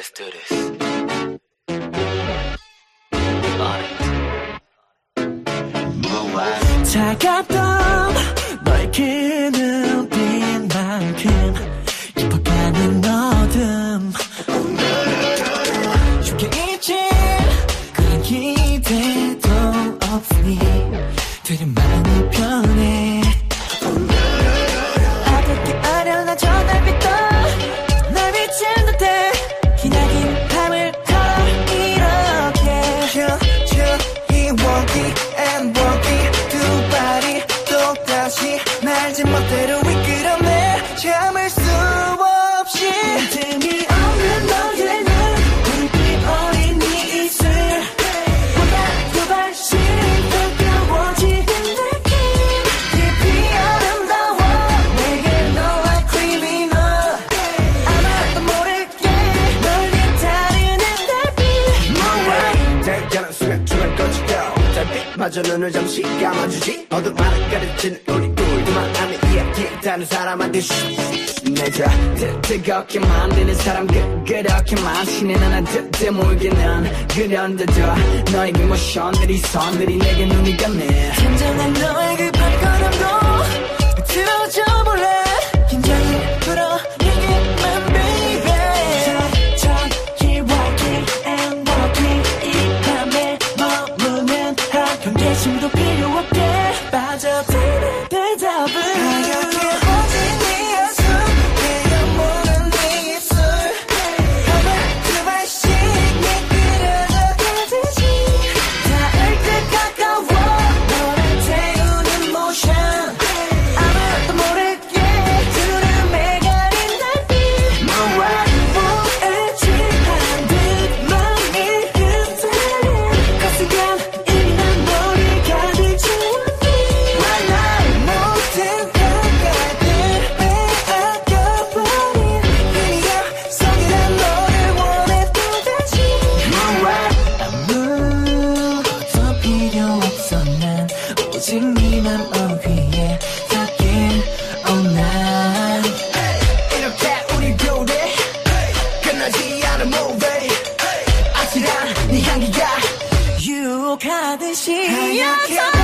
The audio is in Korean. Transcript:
let's do this. 차갑던 너의 그 눈빛만큼 깊어가는 어둠 쉽게 잊힌 그런 기대도 없으니 되게 많이 변해 마저 눈을 잠시 감아주지. 어둠 하나 가르치는 우리 둘만 아는 이야기 다른 사람한테 내자 뜨겁게 만드는 사람 그, 그렇게만 신의 나나 듯해 몰기는 그런데도 너의 그 모션들이 선들이 내게 눈이 감네. 진정한 너의 그 발걸음도 do perigo. 하얗듯이 하얗게